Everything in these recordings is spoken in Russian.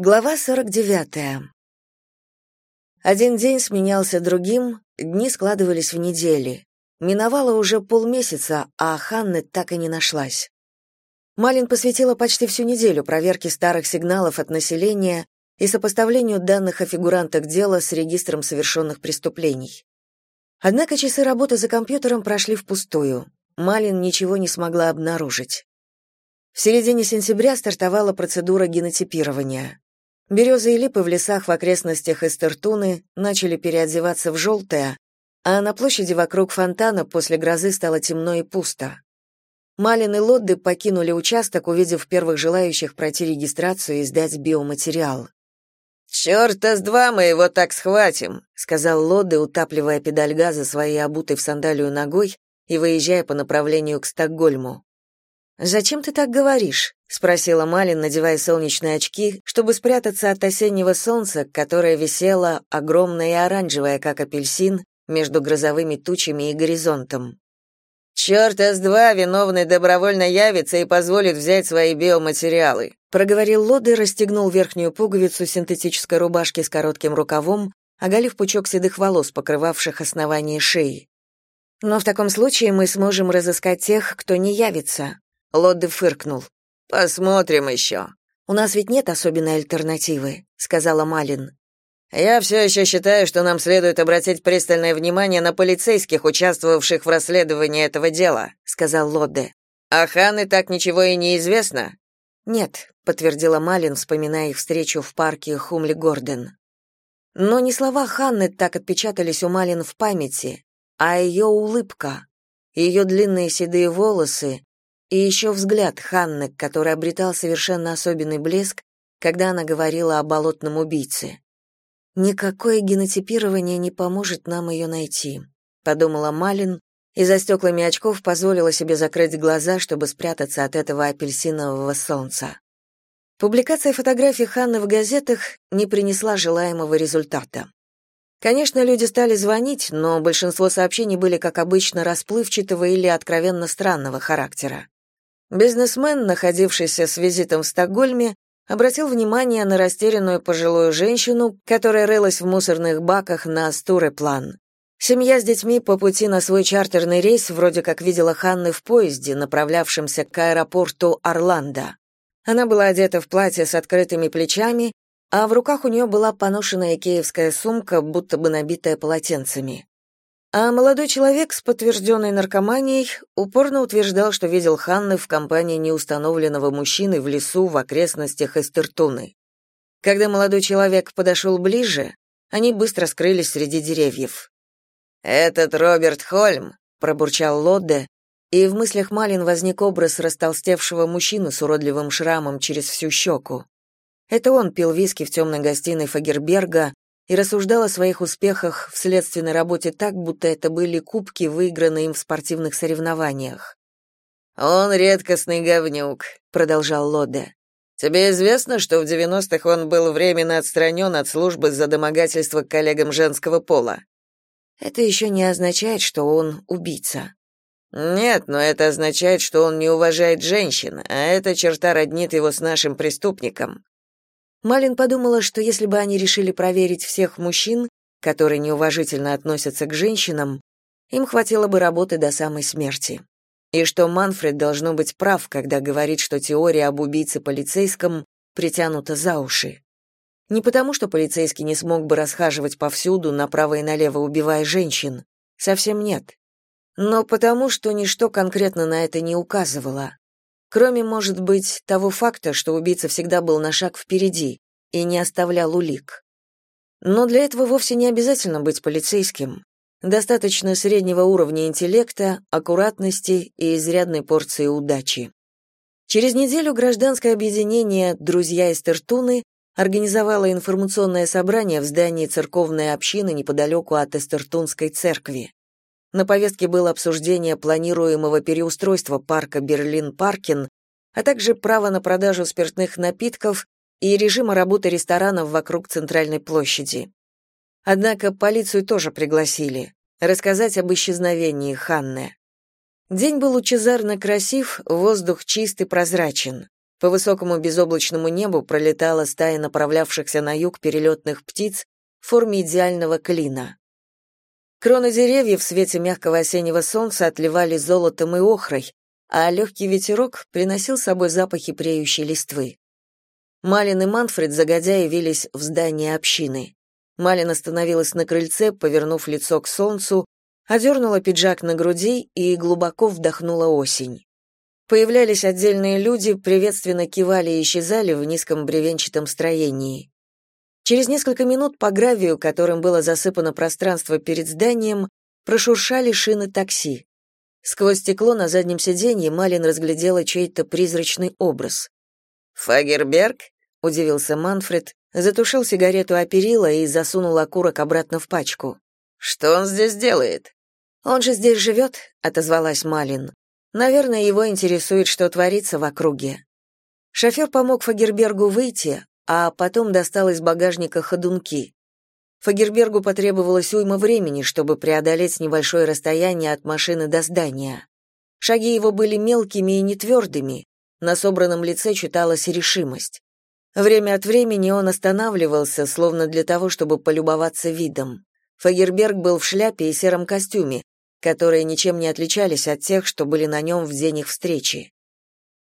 Глава 49. Один день сменялся другим, дни складывались в недели. Миновало уже полмесяца, а Ханны так и не нашлась. Малин посвятила почти всю неделю проверке старых сигналов от населения и сопоставлению данных о фигурантах дела с регистром совершенных преступлений. Однако часы работы за компьютером прошли впустую. Малин ничего не смогла обнаружить. В середине сентября стартовала процедура генотипирования. Березы и липы в лесах в окрестностях Эстертуны начали переодеваться в желтое, а на площади вокруг фонтана после грозы стало темно и пусто. Малин и Лодды покинули участок, увидев первых желающих пройти регистрацию и сдать биоматериал. «Чёрта с два мы его так схватим», — сказал Лодды, утапливая педаль газа своей обутой в сандалию ногой и выезжая по направлению к Стокгольму. «Зачем ты так говоришь?» — спросила Малин, надевая солнечные очки, чтобы спрятаться от осеннего солнца, которое висело, огромное и оранжевое, как апельсин, между грозовыми тучами и горизонтом. «Чёрта с два виновный добровольно явится и позволит взять свои биоматериалы», проговорил Лод расстегнул верхнюю пуговицу синтетической рубашки с коротким рукавом, оголив пучок седых волос, покрывавших основание шеи. «Но в таком случае мы сможем разыскать тех, кто не явится», Лодде фыркнул. Посмотрим еще». У нас ведь нет особенной альтернативы, сказала Малин. Я все еще считаю, что нам следует обратить пристальное внимание на полицейских, участвовавших в расследовании этого дела, сказал Лодде. А Ханны так ничего и не известно? Нет, подтвердила Малин, вспоминая их встречу в парке Хумли Гордон. Но не слова Ханны так отпечатались у Малин в памяти, а ее улыбка, ее длинные седые волосы, и еще взгляд Ханны, который обретал совершенно особенный блеск, когда она говорила о болотном убийце. «Никакое генотипирование не поможет нам ее найти», — подумала Малин, и за стеклами очков позволила себе закрыть глаза, чтобы спрятаться от этого апельсинового солнца. Публикация фотографий Ханны в газетах не принесла желаемого результата. Конечно, люди стали звонить, но большинство сообщений были, как обычно, расплывчатого или откровенно странного характера. Бизнесмен, находившийся с визитом в Стокгольме, обратил внимание на растерянную пожилую женщину, которая рылась в мусорных баках на Стуреплан. Семья с детьми по пути на свой чартерный рейс вроде как видела Ханны в поезде, направлявшемся к аэропорту Орландо. Она была одета в платье с открытыми плечами, а в руках у нее была поношенная икеевская сумка, будто бы набитая полотенцами. А молодой человек с подтвержденной наркоманией упорно утверждал, что видел Ханны в компании неустановленного мужчины в лесу в окрестностях Эстертуны. Когда молодой человек подошел ближе, они быстро скрылись среди деревьев. «Этот Роберт Хольм», — пробурчал Лодде, и в мыслях Малин возник образ растолстевшего мужчины с уродливым шрамом через всю щеку. Это он пил виски в темной гостиной Фагерберга и рассуждал о своих успехах в следственной работе так, будто это были кубки, выигранные им в спортивных соревнованиях. «Он редкостный говнюк», — продолжал Лоде. «Тебе известно, что в 90-х он был временно отстранен от службы за домогательство к коллегам женского пола?» «Это еще не означает, что он убийца». «Нет, но это означает, что он не уважает женщин, а эта черта роднит его с нашим преступником. Малин подумала, что если бы они решили проверить всех мужчин, которые неуважительно относятся к женщинам, им хватило бы работы до самой смерти. И что Манфред должно быть прав, когда говорит, что теория об убийце полицейском притянута за уши. Не потому, что полицейский не смог бы расхаживать повсюду, направо и налево убивая женщин. Совсем нет. Но потому, что ничто конкретно на это не указывало. Кроме, может быть, того факта, что убийца всегда был на шаг впереди и не оставлял улик. Но для этого вовсе не обязательно быть полицейским. Достаточно среднего уровня интеллекта, аккуратности и изрядной порции удачи. Через неделю гражданское объединение «Друзья из Тертуны» организовало информационное собрание в здании церковной общины неподалеку от Эстертунской церкви. На повестке было обсуждение планируемого переустройства парка Берлин-Паркин, а также право на продажу спиртных напитков и режима работы ресторанов вокруг центральной площади. Однако полицию тоже пригласили рассказать об исчезновении Ханны. День был лучезарно красив, воздух чист и прозрачен. По высокому безоблачному небу пролетала стая направлявшихся на юг перелетных птиц в форме идеального клина. Кроны деревьев в свете мягкого осеннего солнца отливали золотом и охрой, а легкий ветерок приносил с собой запахи преющей листвы. Малин и Манфред загодя явились в здание общины. Малин остановилась на крыльце, повернув лицо к солнцу, одернула пиджак на груди и глубоко вдохнула осень. Появлялись отдельные люди, приветственно кивали и исчезали в низком бревенчатом строении. Через несколько минут по гравию, которым было засыпано пространство перед зданием, прошуршали шины такси. Сквозь стекло на заднем сиденье Малин разглядела чей-то призрачный образ. «Фагерберг?» — удивился Манфред, затушил сигарету о перила и засунул окурок обратно в пачку. «Что он здесь делает?» «Он же здесь живет», — отозвалась Малин. «Наверное, его интересует, что творится в округе». Шофер помог Фагербергу выйти, а потом достал из багажника ходунки. Фагербергу потребовалось уйма времени, чтобы преодолеть небольшое расстояние от машины до здания. Шаги его были мелкими и нетвердыми, на собранном лице читалась решимость. Время от времени он останавливался, словно для того, чтобы полюбоваться видом. Фагерберг был в шляпе и сером костюме, которые ничем не отличались от тех, что были на нем в день их встречи.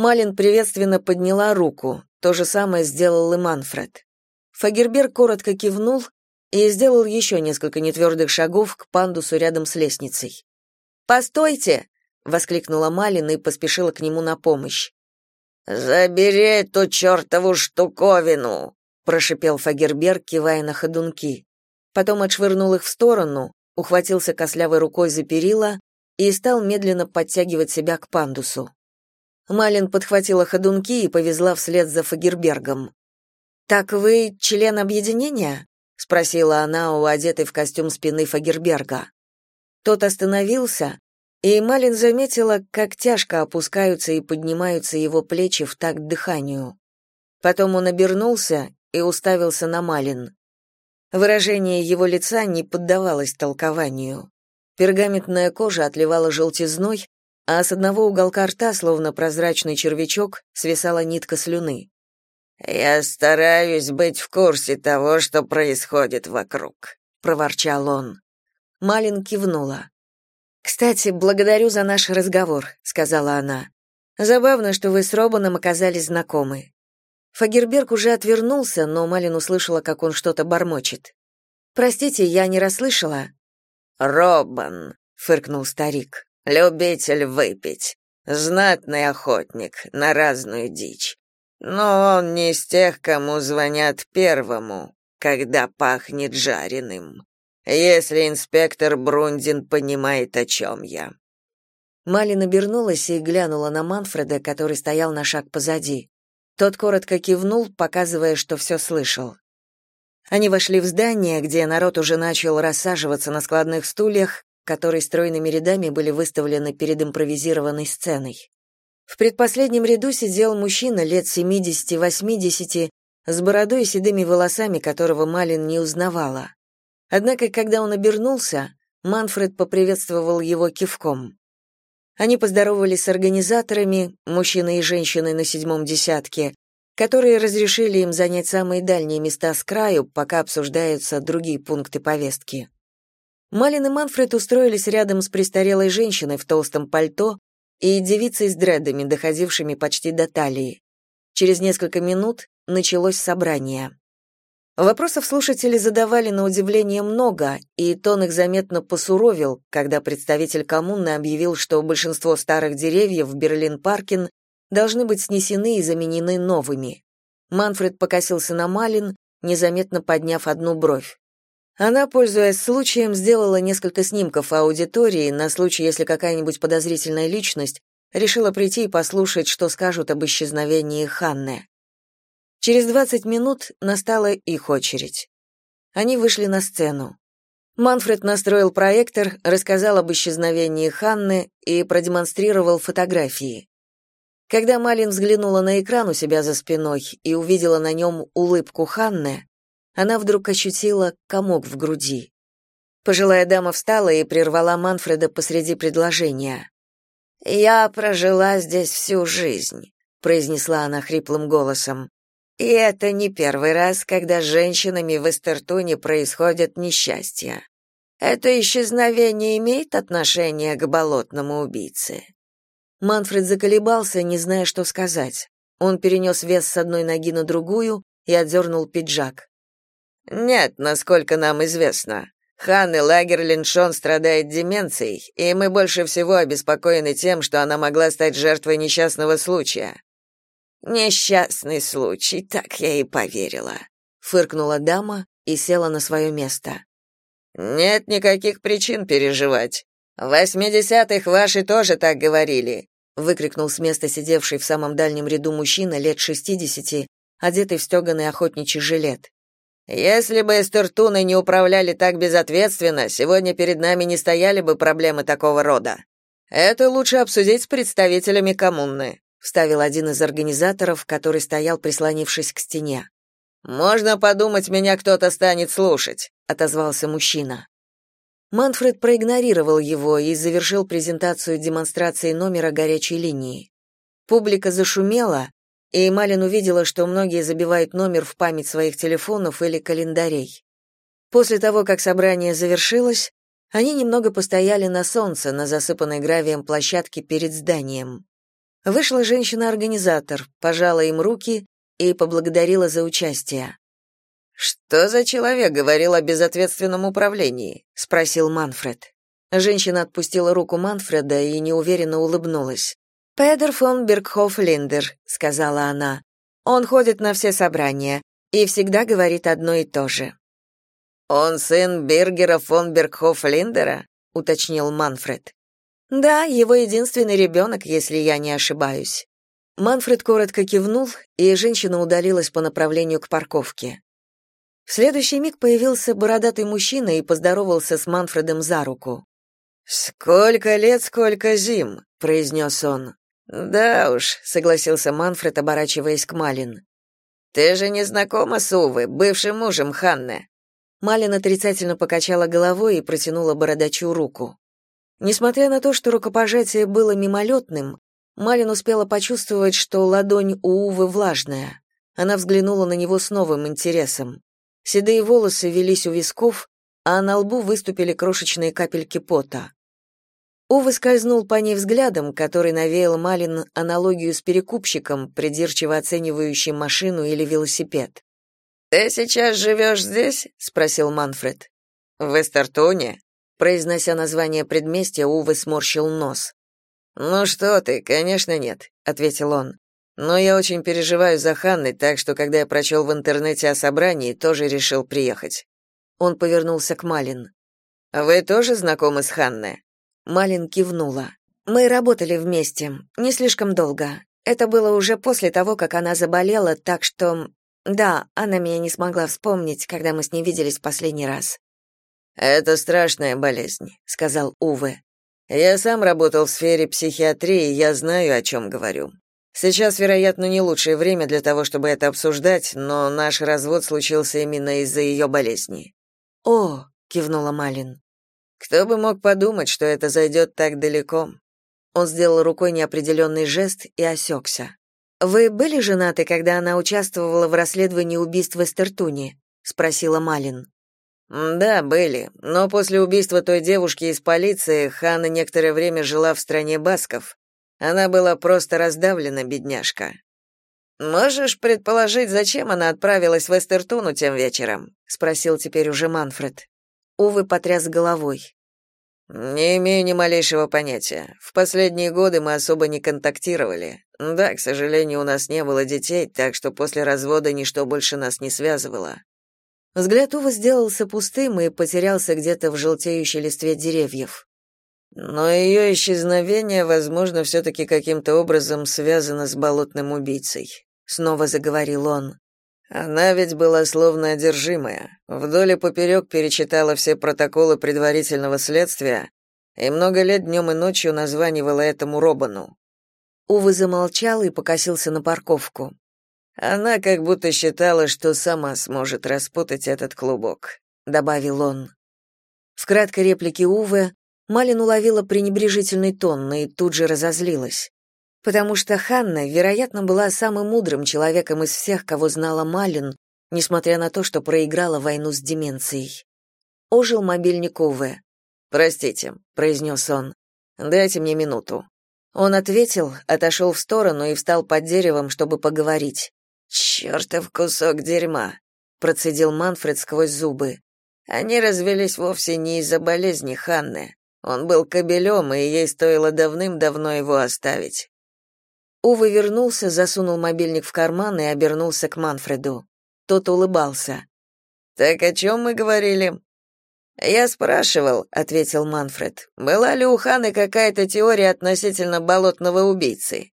Малин приветственно подняла руку, то же самое сделал и Манфред. Фагерберг коротко кивнул и сделал еще несколько нетвердых шагов к пандусу рядом с лестницей. «Постойте!» — воскликнула Малин и поспешила к нему на помощь. «Забери эту чертову штуковину!» — прошипел Фагерберг, кивая на ходунки. Потом отшвырнул их в сторону, ухватился кослявой рукой за перила и стал медленно подтягивать себя к пандусу. Малин подхватила ходунки и повезла вслед за Фагербергом. «Так вы член объединения?» — спросила она у одетой в костюм спины Фагерберга. Тот остановился, и Малин заметила, как тяжко опускаются и поднимаются его плечи в такт дыханию. Потом он обернулся и уставился на Малин. Выражение его лица не поддавалось толкованию. Пергаментная кожа отливала желтизной, а с одного уголка рта, словно прозрачный червячок, свисала нитка слюны. «Я стараюсь быть в курсе того, что происходит вокруг», — проворчал он. Малин кивнула. «Кстати, благодарю за наш разговор», — сказала она. «Забавно, что вы с Робаном оказались знакомы». Фагерберг уже отвернулся, но Малин услышала, как он что-то бормочет. «Простите, я не расслышала». «Робан», — фыркнул старик. Любитель выпить, знатный охотник на разную дичь. Но он не из тех, кому звонят первому, когда пахнет жареным. Если инспектор Брундин понимает, о чем я. Малин обернулась и глянула на Манфреда, который стоял на шаг позади. Тот коротко кивнул, показывая, что все слышал. Они вошли в здание, где народ уже начал рассаживаться на складных стульях, которые стройными рядами были выставлены перед импровизированной сценой. В предпоследнем ряду сидел мужчина лет 70-80 с бородой и седыми волосами, которого Малин не узнавала. Однако, когда он обернулся, Манфред поприветствовал его кивком. Они поздоровались с организаторами, мужчиной и женщиной на седьмом десятке, которые разрешили им занять самые дальние места с краю, пока обсуждаются другие пункты повестки. Малин и Манфред устроились рядом с престарелой женщиной в толстом пальто и девицей с дредами, доходившими почти до талии. Через несколько минут началось собрание. Вопросов слушатели задавали на удивление много, и тон их заметно посуровил, когда представитель коммуны объявил, что большинство старых деревьев в Берлин-Паркин должны быть снесены и заменены новыми. Манфред покосился на Малин, незаметно подняв одну бровь. Она, пользуясь случаем, сделала несколько снимков аудитории на случай, если какая-нибудь подозрительная личность решила прийти и послушать, что скажут об исчезновении Ханны. Через 20 минут настала их очередь. Они вышли на сцену. Манфред настроил проектор, рассказал об исчезновении Ханны и продемонстрировал фотографии. Когда Малин взглянула на экран у себя за спиной и увидела на нем улыбку Ханны, она вдруг ощутила комок в груди. Пожилая дама встала и прервала Манфреда посреди предложения. «Я прожила здесь всю жизнь. произнесла она хриплым голосом. И это не первый раз, когда с женщинами в Эстертуне происходят несчастья. Это исчезновение имеет отношение к болотному убийце. Манфред заколебался, не зная, что сказать. Он перенес вес с одной ноги на другую и отдернул пиджак. «Нет, насколько нам известно. Ханны Лагерлиншон страдает деменцией, и мы больше всего обеспокоены тем, что она могла стать жертвой несчастного случая. Несчастный случай, так я и поверила, фыркнула дама и села на свое место. Нет никаких причин переживать. В восьмидесятых ваши тоже так говорили, выкрикнул с места сидевший в самом дальнем ряду мужчина лет шестидесяти, одетый в стеганый охотничий жилет. Если бы эстертуны не управляли так безответственно, сегодня перед нами не стояли бы проблемы такого рода. Это лучше обсудить с представителями коммуны вставил один из организаторов, который стоял прислонившись к стене. Можно подумать, меня кто-то станет слушать, отозвался мужчина. Манфред проигнорировал его и завершил презентацию демонстрации номера горячей линии. Публика зашумела, и Малин увидела, что многие забивают номер в память своих телефонов или календарей. После того, как собрание завершилось, они немного постояли на солнце на засыпанной гравием площадке перед зданием. Вышла женщина-организатор, пожала им руки и поблагодарила за участие. «Что за человек говорил о безответственном управлении?» — спросил Манфред. Женщина отпустила руку Манфреда и неуверенно улыбнулась. «Педер фон Бергхоф-Линдер», — сказала она. «Он ходит на все собрания и всегда говорит одно и то же». «Он сын Бергера фон Бергхоф-Линдера?» — уточнил Манфред. Да, его единственный ребенок, если я не ошибаюсь. Манфред коротко кивнул, и женщина удалилась по направлению к парковке. В следующий миг появился бородатый мужчина и поздоровался с Манфредом за руку. «Сколько лет, сколько зим», — произнес он. «Да уж», — согласился Манфред, оборачиваясь к Малин. «Ты же не знакома с Увы, бывшим мужем Ханны?» Малин отрицательно покачала головой и протянула бородачу руку. Несмотря на то, что рукопожатие было мимолетным, Малин успела почувствовать, что ладонь у Увы влажная. Она взглянула на него с новым интересом. Седые волосы велись у висков, а на лбу выступили крошечные капельки пота. Увы скользнул по ней взглядом, который навеял Малин аналогию с перекупщиком, придирчиво оценивающим машину или велосипед. «Ты сейчас живешь здесь?» — спросил Манфред. «В Эстертоне?» Произнося название предместья, Увы сморщил нос. «Ну что ты, конечно нет», — ответил он. «Но я очень переживаю за Ханной, так что, когда я прочел в интернете о собрании, тоже решил приехать». Он повернулся к Малин. «Вы тоже знакомы с Ханной?» Малин кивнула. «Мы работали вместе, не слишком долго. Это было уже после того, как она заболела, так что... Да, она меня не смогла вспомнить, когда мы с ней виделись в последний раз. Это страшная болезнь, сказал Уве. Я сам работал в сфере психиатрии, я знаю, о чем говорю. Сейчас, вероятно, не лучшее время для того, чтобы это обсуждать, но наш развод случился именно из-за ее болезни. О, кивнула Малин. Кто бы мог подумать, что это зайдет так далеко? Он сделал рукой неопределенный жест и осекся. Вы были женаты, когда она участвовала в расследовании убийств в Эстертуне? спросила Малин. Да, были, но после убийства той девушки из полиции Ханна некоторое время жила в стране басков. Она была просто раздавлена, бедняжка. Можешь предположить, зачем она отправилась в Эстертуну тем вечером? спросил теперь уже Манфред. Увы потряс головой. Не имею ни малейшего понятия. В последние годы мы особо не контактировали. Да, к сожалению, у нас не было детей, так что после развода ничто больше нас не связывало. Взгляд Увы сделался пустым и потерялся где-то в желтеющей листве деревьев. Но ее исчезновение, возможно, все-таки каким-то образом связано с болотным убийцей. Снова заговорил он. Она ведь была словно одержимая. Вдоль и поперек перечитала все протоколы предварительного следствия и много лет днем и ночью названивала этому Робану. Увы замолчал и покосился на парковку. Она как будто считала, что сама сможет распутать этот клубок, добавил он. В краткой реплике Уве Малин уловила пренебрежительный тон и тут же разозлилась. Потому что Ханна, вероятно, была самым мудрым человеком из всех, кого знала Малин, несмотря на то, что проиграла войну с деменцией. Ожил мобильник Уве. «Простите», — произнес он. «Дайте мне минуту». Он ответил, отошел в сторону и встал под деревом, чтобы поговорить. «Чертов кусок дерьма», — процедил Манфред сквозь зубы. «Они развелись вовсе не из-за болезни Ханны. Он был кобелем, и ей стоило давным-давно его оставить». Увы вернулся, засунул мобильник в карман и обернулся к Манфреду. Тот улыбался. «Так о чем мы говорили?» «Я спрашивал», — ответил Манфред, «была ли у Ханы какая-то теория относительно болотного убийцы?»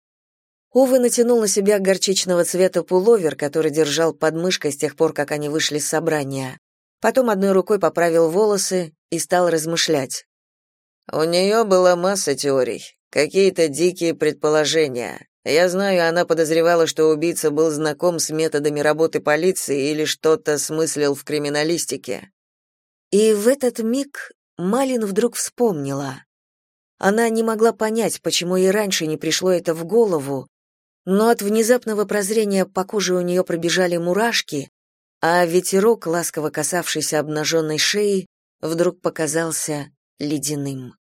Увы натянул на себя горчичного цвета пуловер, который держал под мышкой с тех пор, как они вышли с собрания. Потом одной рукой поправил волосы и стал размышлять. «У нее была масса теорий, какие-то дикие предположения. Я знаю, она подозревала, что убийца был знаком с методами работы полиции или что-то смыслил в криминалистике. И в этот миг Малин вдруг вспомнила. Она не могла понять, почему ей раньше не пришло это в голову, но от внезапного прозрения по коже у нее пробежали мурашки, а ветерок, ласково касавшийся обнаженной шеи, вдруг показался ледяным.